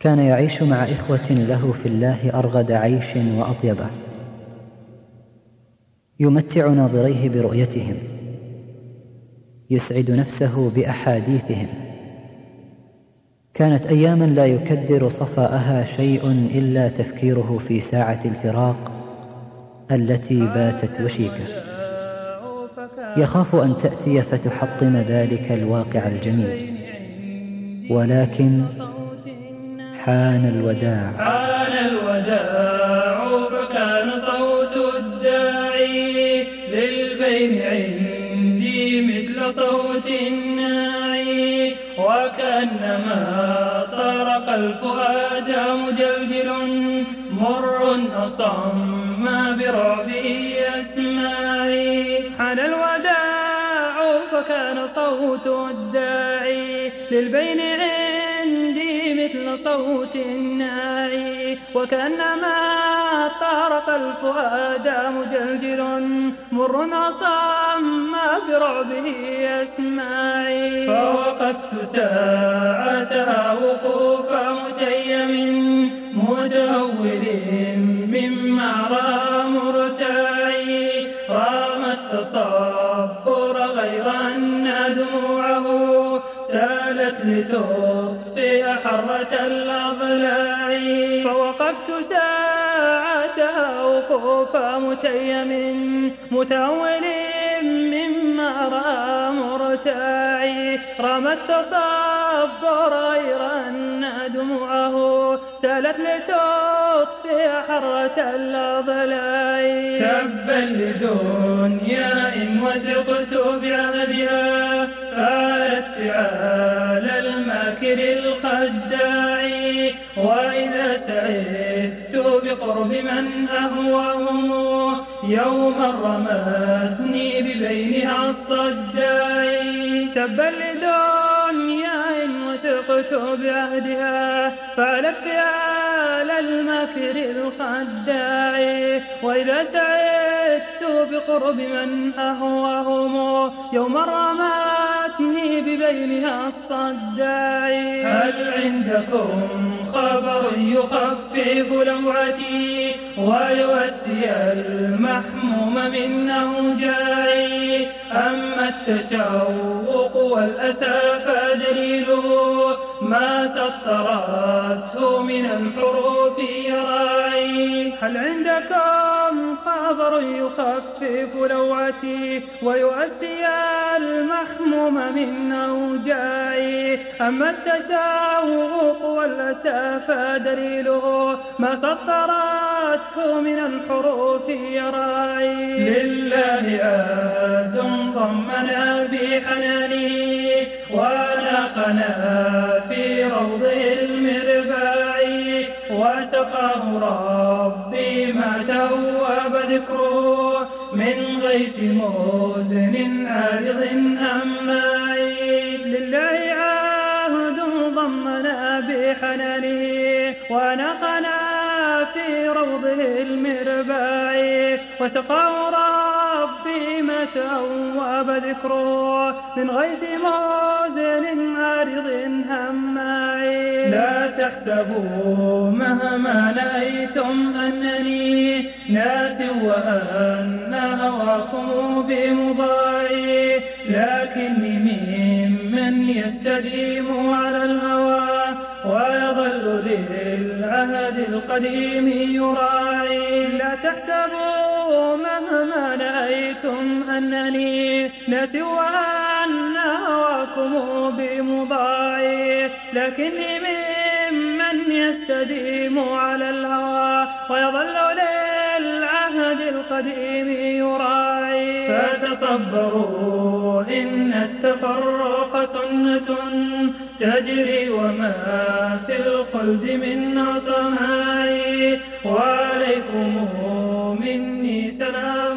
كان يعيش مع إخوة له في الله أرغد عيش وأطيبه. يمتع ناظريه برؤيتهم. يسعد نفسه بأحاديثهم. كانت أياما لا يكدر صفاءها شيء إلا تفكيره في ساعة الفراق التي باتت وشيكة. يخاف أن تأتي فتحطم ذلك الواقع الجميل. ولكن حان الوداع. حان الوداع فكان صوت الداعي للبين عندي مثل صوت الناعي وكأنما طرق الفؤاد مجلجل مر أصم برعبه أسماعي. حان الوداع فكان صوت الداعي للبين عندي مثل صوت الناعي. وكأنما طارق الفؤاد مجلجل مر أصم برعبه أسماعي فوقفت ساعتها وقوف متيم. لتطفئ حرة الأضلاع فوقفت ساعتها وقوف متيم متأول مما رأى مرتعي. رام التصبر غير أن دموعه سالت لتطفئ حرة الأضلاع تبا لدنيا إن وثقت بعهدها فعلت فعال الماكر الخداع وإذا سعدت بقرب من أهواهم يوما رمتني ببينها الصداع تبا لدنيا إن وثقت بعهدها فعلت فعال المكر الخداع وإذا سعدت بقرب من أهواهم يوما رمتني ببينها الصداع هل عندكم خبر يخفف لوعتي ويوسي المحموم من أوجاعي أما التشوق والأسى فدليله ما سطرته من الحروف يراعي؟ هل عندكم خبر يخفف لوعتي ويؤسي المحموم من أوجاعي. أما التشوق والأسى فدليله ما سطرته من الحروف يراعي لله عاد ضمنا بحنانه وناخنا في روضه وسقاه ربي ما تواب ذكره من غيث موزن عارض أماعي وناخنا في روضه المرباع وسقاه ربي ما تواب ذكره من غيث موزن عارض هماعي. لا تحسبوا مهما نأيتم أنني ناس وأن هواكم بمضاعي. لكني ممن يستديم ويظل للعهد القديم يراعي. لا تحسبوا مهما نأيتم أنني ناسي وأن هواكم بمضاعي. لكني ممن يستديم على الهوى ويظل للعهد القديم يراعي. فتصبروا تفرق سنة تجري وما في الخلد من عطماء وعليكم مني سلام